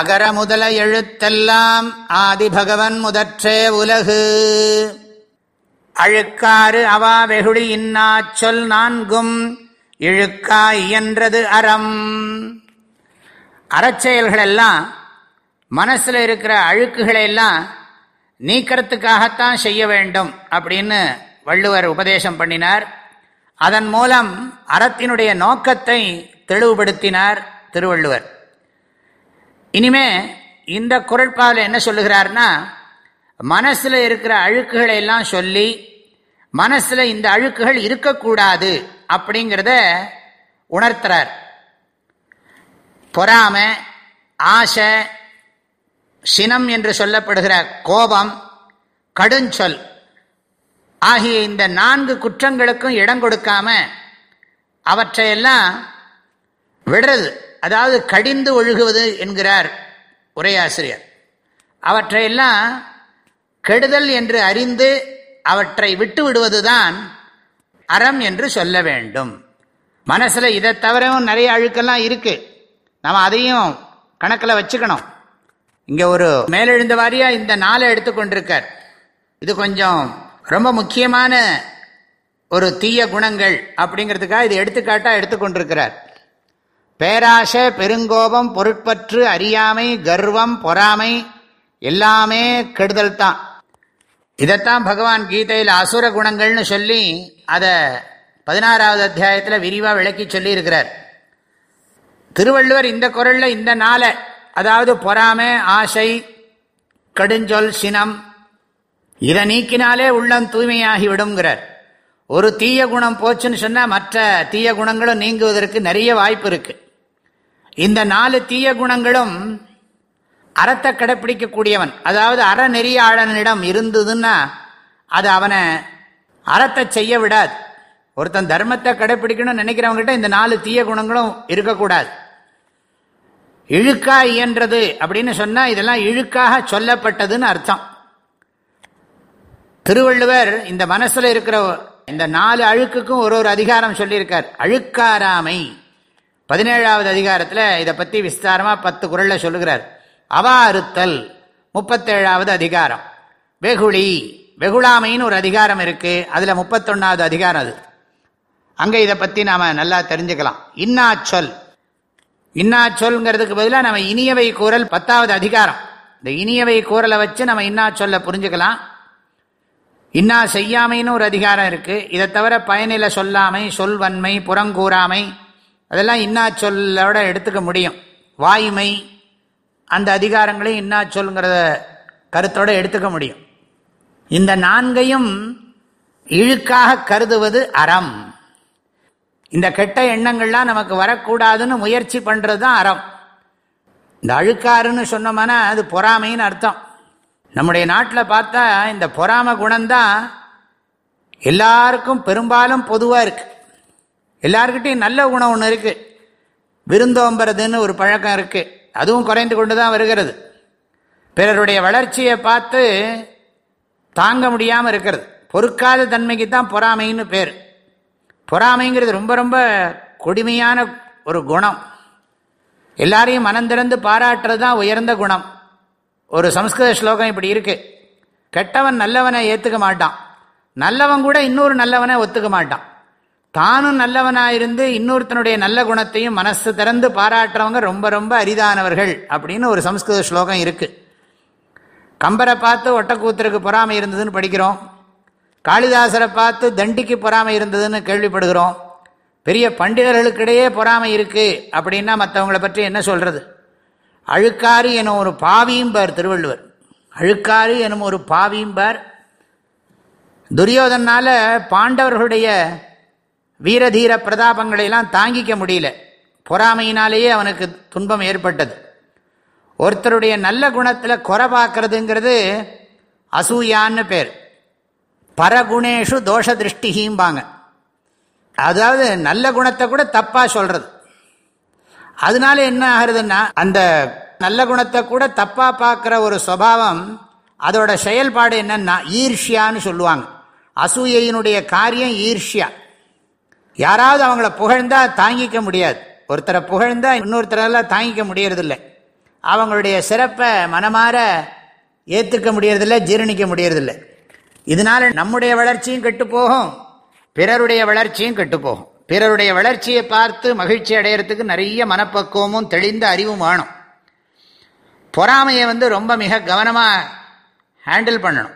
அகர முதல எழுத்தெல்லாம் ஆதிபகவன் முதற்றே உலகு. அழுக்காறு அவா வெகுளி இன்னா சொல் நான்கும் இழுக்கா இயன்றது அறம். அறச்செயல்களெல்லாம் மனசில் இருக்கிற அழுக்குகளை எல்லாம் நீக்கிறதுக்காகத்தான் செய்ய வேண்டும் அப்படின்னு வள்ளுவர் உபதேசம் பண்ணினார். அதன் மூலம் அறத்தினுடைய நோக்கத்தை தெளிவுபடுத்தினார் திருவள்ளுவர். இனிமே இந்த குரட்பாவில் என்ன சொல்லுகிறார்னா மனசில் இருக்கிற அழுக்குகளை எல்லாம் சொல்லி மனசில் இந்த அழுக்குகள் இருக்கக்கூடாது அப்படிங்கிறத உணர்த்துறார். பொறாம ஆசை சினம் என்று சொல்லப்படுகிற கோபம் கடுஞ்சொல் ஆகிய இந்த நான்கு குற்றங்களுக்கும் இடம் கொடுக்காம அவற்றையெல்லாம் விடுறது. அதாவது கடிந்து ஒழுகுவது என்கிறார் உரையாசிரியர். அவற்றையெல்லாம் கெடுதல் என்று அறிந்து அவற்றை விட்டு விடுவதுதான் அறம் என்று சொல்ல வேண்டும். மனசில் இதை தவிரவும் நிறைய அழுக்கெல்லாம் இருக்குது நம்ம அதையும் கணக்கில் வச்சுக்கணும். இங்கே ஒரு மேலெழுந்த வாரியாக இந்த நாளை எடுத்துக்கொண்டிருக்கார் இது கொஞ்சம் ரொம்ப முக்கியமான ஒரு தீய குணங்கள் அப்படிங்கிறதுக்காக இது எடுத்துக்காட்டாக எடுத்துக்கொண்டிருக்கிறார் பேராசை பெருங்கோபம் பொருட்பற்று அறியாமை கர்வம் பொறாமை எல்லாமே கெடுதல் தான் இதைத்தான் பகவான் கீதையில் அசுர குணங்கள்னு சொல்லி அதை பதினாறாவது அத்தியாயத்தில் விரிவாக விளக்கி சொல்லியிருக்கிறார். திருவள்ளுவர் இந்த குரலில் இந்த நாளை அதாவது பொறாமை ஆசை கடுஞ்சொல் சினம் இதை நீக்கினாலே உள்ளம் தூய்மையாகி விடுங்கிறார் ஒரு தீய குணம் போச்சுன்னு சொன்னால் மற்ற தீய குணங்களும் நீங்குவதற்கு நிறைய வாய்ப்பு இருக்குது இந்த நாலு தீய குணங்களும் அறத்தை கடைப்பிடிக்கக்கூடியவன் அதாவது அறநெறியாளனிடம் இருந்ததுன்னா அது அவனை அறத்தை செய்ய விடாது. ஒருத்தன் தர்மத்தை கடைப்பிடிக்கணும்னு நினைக்கிறவங்ககிட்ட இந்த நாலு தீய குணங்களும் இருக்கக்கூடாது. இழுக்கா இயன்றது அப்படின்னு சொன்னால் இதெல்லாம் இழுக்காக சொல்லப்பட்டதுன்னு அர்த்தம். திருவள்ளுவர் இந்த மனசில் இருக்கிற இந்த நாலு அழுக்குக்கும் ஒரு ஒரு அதிகாரம் சொல்லியிருக்கார். அழுக்காராமை. பதினேழாவது அதிகாரத்தில் இதை பற்றி விஸ்தாரமாக பத்து குரலில் சொல்லுகிறார். அவா அறுத்தல் முப்பத்தேழாவது அதிகாரம். வெகுளி வெகுளாமைன்னு ஒரு அதிகாரம் இருக்குது அதில் முப்பத்தொன்னாவது அதிகாரம் அது. அங்கே இதை பற்றி நாம் நல்லா தெரிஞ்சுக்கலாம். இன்னாச்சொல். இன்னாச்சொல்ங்கிறதுக்கு பதிலாக நம்ம இனியவை கூறல் பத்தாவது அதிகாரம். இந்த இனியவை கூறலை வச்சு நம்ம இன்னாச்சொல்லை புரிஞ்சுக்கலாம். இன்னா செய்யாமைன்னு ஒரு அதிகாரம் இருக்குது இதை தவிர பயனில சொல்லாமை சொல்வன்மை புறங்கூறாமை அதெல்லாம் இன்னா சொல்லோட எடுத்துக்க முடியும். வாய்மை அந்த அதிகாரங்களையும் இன்னா சொல்லுங்கிறத கருத்தோட எடுத்துக்க முடியும். இந்த நான்கையும் இழுக்காக கருதுவது அறம். இந்த கெட்ட எண்ணங்கள்லாம் நமக்கு வரக்கூடாதுன்னு முயற்சி பண்ணுறது தான் அறம். இந்த அழுக்காருன்னு சொன்னோம்னா அது பொறாமைன்னு அர்த்தம். நம்முடைய நாட்டில் பார்த்தா இந்த பொறாம குணம்தான் எல்லாருக்கும் பெரும்பாலும் பொதுவாக இருக்குது எல்லாருக்கிட்டையும் நல்ல குணம் ஒன்று இருக்குது விருந்தோம்புறதுன்னு ஒரு பழக்கம் இருக்குது அதுவும் குறைந்து கொண்டு தான் வருகிறது. பிறருடைய வளர்ச்சியை பார்த்து தாங்க முடியாமல் இருக்கிறது. பொறுக்காத தன்மைக்கு தான் பொறாமைன்னு பேர். பொறாமைங்கிறது ரொம்ப ரொம்ப கொடுமையான ஒரு குணம். எல்லாரையும் மனந்திறந்து பாராட்டுறது தான் உயர்ந்த குணம். ஒரு சம்ஸ்கிருத ஸ்லோகம் இப்படி இருக்கு. கெட்டவன் நல்லவனை ஏற்றுக்க மாட்டான். நல்லவன் கூட இன்னொரு நல்லவனை ஒத்துக்க மாட்டான். தானும் நல்லவனாயிருந்து இன்னொருத்தனுடைய நல்ல குணத்தையும் மனசு திறந்து பாராட்டுறவங்க ரொம்ப ரொம்ப அரிதானவர்கள் அப்படின்னு ஒரு சம்ஸ்கிருத ஸ்லோகம் இருக்கு. கம்பரை பார்த்து ஒட்டக்கூத்தருக்கு பொறாமை இருந்ததுன்னு படிக்கிறோம். காளிதாசரை பார்த்து தண்டிக்கு பொறாமை இருந்ததுன்னு கேள்விப்படுகிறோம். பெரிய பண்டிதர்களுக்கிடையே பொறாமை இருக்கு அப்படின்னா மற்றவங்களை பற்றி என்ன சொல்றது? அழுக்காறு எனும் ஒரு பாவியும்பார் திருவள்ளுவர். அழுக்காறு எனும் ஒரு பாவியும்பார். துரியோதனால பாண்டவர்களுடைய வீரதீர பிரதாபங்களை எல்லாம் தாங்கிக்க முடியல. பொறாமையினாலேயே அவனுக்கு துன்பம் ஏற்பட்டது. ஒருத்தருடைய நல்ல குணத்தில் குறை பார்க்கறதுங்கிறது அசூயான்னு பேர். பரகுணேஷு தோஷ திருஷ்டிகிம்பாங்க அதாவது நல்ல குணத்தை கூட தப்பாக சொல்கிறது அதனால என்ன ஆகுறதுன்னா அந்த நல்ல குணத்தை கூட தப்பாக பார்க்குற ஒரு சுவாவம் அதோட செயல்பாடு என்னன்னா ஈர்ஷ்யான்னு சொல்லுவாங்க. அசூயையினுடைய காரியம் ஈர்ஷ்யா. யாராவது அவங்கள புகழ்ந்தா தாங்கிக்க முடியாது. ஒருத்தரை புகழ்ந்தா இன்னொருத்தரெல்லாம் தாங்கிக்க முடியறதில்லை. அவங்களுடைய சிறப்பை மனமாற ஏற்றுக்க முடியறதில்லை ஜீரணிக்க முடியறதில்லை. இதனால நம்முடைய வளர்ச்சியும் கெட்டு போகும் பிறருடைய வளர்ச்சியும் கெட்டு போகும். பிறருடைய வளர்ச்சியை பார்த்து மகிழ்ச்சி அடையிறதுக்கு நிறைய மனப்பக்குவமும் தெளிந்த அறிவும் வேணும். பொறாமையை வந்து ரொம்ப மிக கவனமாக ஹேண்டில் பண்ணணும்.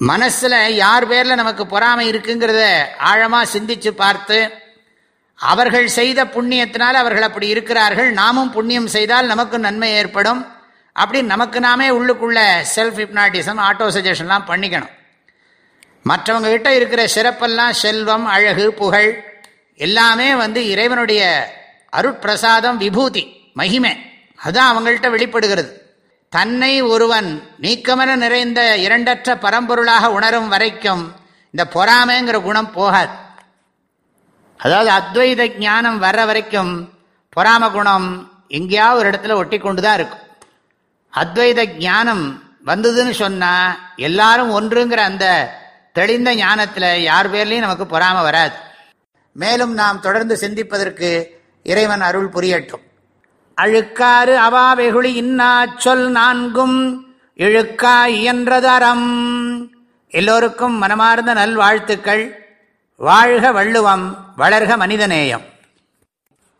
மனசில் யார் பேரில் நமக்கு பொறாமை இருக்குங்கிறத ஆழமாக சிந்திச்சு பார்த்து அவர்கள் செய்த புண்ணியத்தினால் அவர்கள் அப்படி இருக்கிறார்கள் நாமும் புண்ணியம் செய்தால் நமக்கு நன்மை ஏற்படும் அப்படி நமக்கு நாமே உள்ளுக்குள்ள செல்ஃப் ஹிப்னாட்டிசம் ஆட்டோ சஜஷன்லாம் பண்ணிக்கணும். மற்றவங்க கிட்ட இருக்கிற சிறப்பெல்லாம் செல்வம் அழகு புகழ் எல்லாமே வந்து இறைவனுடைய அருட்பிரசாதம் விபூதி மகிமை. அதுதான் அவங்கள்ட்ட வெளிப்படுகிறது. தன்னை ஒருவன் நீக்கமென நிறைந்த இரண்டற்ற பரம்பொருளாக உணரும் வரைக்கும் இந்த பொறாமைங்கிற குணம் போகாது. அதாவது அத்வைத ஞானம் வர்ற வரைக்கும் பொறாம குணம் எங்கேயாவது ஒரு இடத்துல ஒட்டி கொண்டு தான் இருக்கும். அத்வைத ஞானம் வந்ததுன்னு சொன்னால் எல்லாரும் ஒன்றுங்கிற அந்த தெளிந்த ஞானத்தில் யார் பேர்லையும் நமக்கு பொறாம வராது. மேலும் நாம் தொடர்ந்து சிந்திப்பதற்கு இறைவன் அருள் புரியட்டும். அழுக்காறு அவா வெகுளி இன்னா சொல் நான்கும் இழுக்கா இயன்றதரம் எல்லோருக்கும் மனமார்ந்த நல்வாழ்த்துக்கள். வாழ்க வள்ளுவம் வளர்க மனிதநேயம்.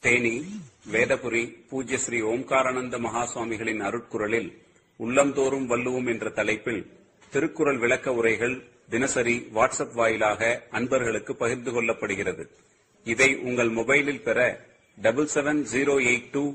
தேனி வேதபுரி பூஜ்ய ஸ்ரீ ஓம்காரானந்த மகாசுவாமிகளின் அருட்குரலில் உள்ளந்தோறும் வள்ளுவோம் என்ற தலைப்பில் திருக்குறள் விளக்க உரைகள் தினசரி வாட்ஸ்அப் வாயிலாக அன்பர்களுக்கு பகிர்ந்து கொள்ளப்படுகிறது. இதை உங்கள் மொபைலில் பெற double seven zero eight two